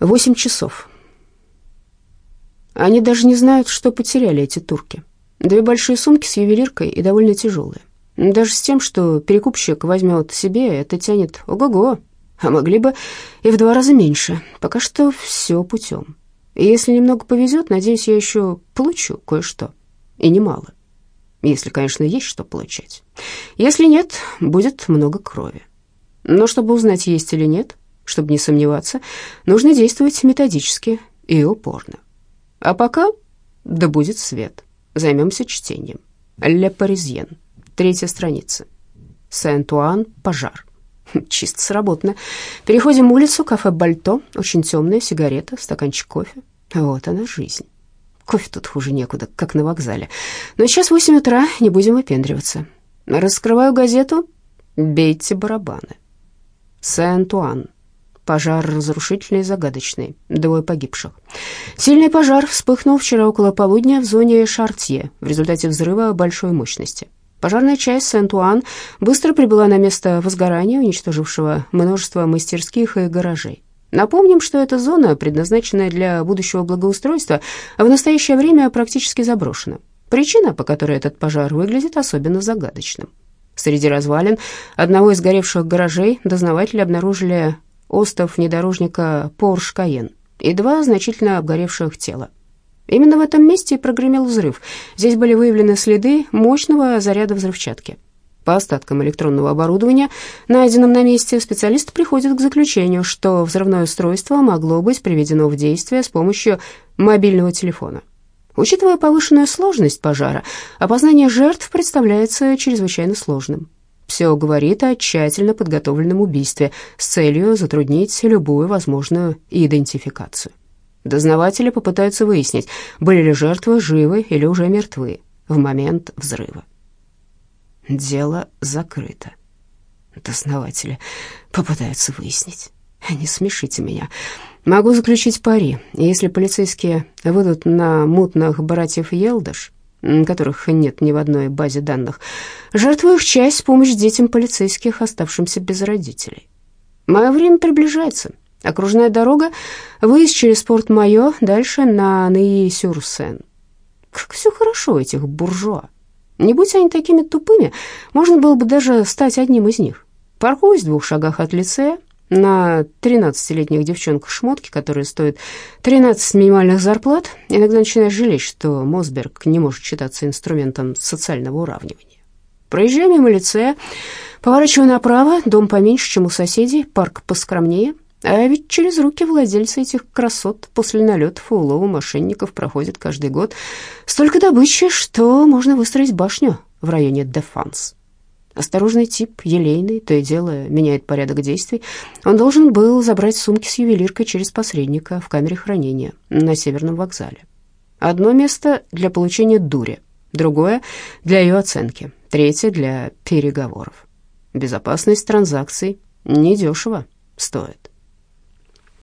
Восемь часов. Они даже не знают, что потеряли эти турки. Две большие сумки с ювелиркой и довольно тяжелые. Даже с тем, что перекупщик возьмет себе, это тянет ого-го. А могли бы и в два раза меньше. Пока что все путем. И если немного повезет, надеюсь, я еще получу кое-что. И немало. Если, конечно, есть что получать. Если нет, будет много крови. Но чтобы узнать, есть или нет, чтобы не сомневаться, нужно действовать методически и упорно. А пока да будет свет. Займемся чтением. Ле Паризьен. Третья страница. Сент-Уан. Пожар. Чисто сработано. Переходим улицу, кафе «Бальто». Очень темная, сигарета, стаканчик кофе. Вот она, жизнь. Кофе тут хуже некуда, как на вокзале. Но сейчас восемь утра, не будем выпендриваться. Раскрываю газету. Бейте барабаны. Сент-Уан. Пожар разрушительный и загадочный. Двое погибших. Сильный пожар вспыхнул вчера около полудня в зоне Шартье в результате взрыва большой мощности. Пожарная часть Сент-Уан быстро прибыла на место возгорания, уничтожившего множество мастерских и гаражей. Напомним, что эта зона, предназначенная для будущего благоустройства, в настоящее время практически заброшена. Причина, по которой этот пожар выглядит особенно загадочным. Среди развалин одного из горевших гаражей дознаватели обнаружили остов внедорожника Porsche Cayenne и два значительно обгоревших тела. Именно в этом месте прогремел взрыв. Здесь были выявлены следы мощного заряда взрывчатки. По остаткам электронного оборудования, найденным на месте, специалисты приходят к заключению, что взрывное устройство могло быть приведено в действие с помощью мобильного телефона. Учитывая повышенную сложность пожара, опознание жертв представляется чрезвычайно сложным. Все говорит о тщательно подготовленном убийстве с целью затруднить любую возможную идентификацию. Дознаватели попытаются выяснить, были ли жертвы живы или уже мертвы в момент взрыва. Дело закрыто. Дознаватели попытаются выяснить. Не смешите меня. Могу заключить пари. Если полицейские выйдут на мутных братьев Елдыш, которых нет ни в одной базе данных, жертву их часть с помощью детям полицейских, оставшимся без родителей. Мое время приближается. Окружная дорога, выезд через порт Майо, дальше на Неи-Сюрсен. Как все хорошо у этих буржуа. Не будь они такими тупыми, можно было бы даже стать одним из них. Паркуюсь в двух шагах от лицея, на 13-летних девчонках шмотки, которые стоят 13 минимальных зарплат, иногда начинаешь жалеть, что Мосберг не может считаться инструментом социального уравнивания. Проезжаю мимо лицея, поворачиваю направо, дом поменьше, чем у соседей, парк поскромнее — а ведь через руки владельца этих красот после налетов и улова мошенников проходит каждый год столько добычи, что можно выстроить башню в районе Дефанс. Осторожный тип, елейный, то и дело меняет порядок действий. Он должен был забрать сумки с ювелиркой через посредника в камере хранения на Северном вокзале. Одно место для получения дури, другое для ее оценки, третье для переговоров. Безопасность транзакций недешево стоит.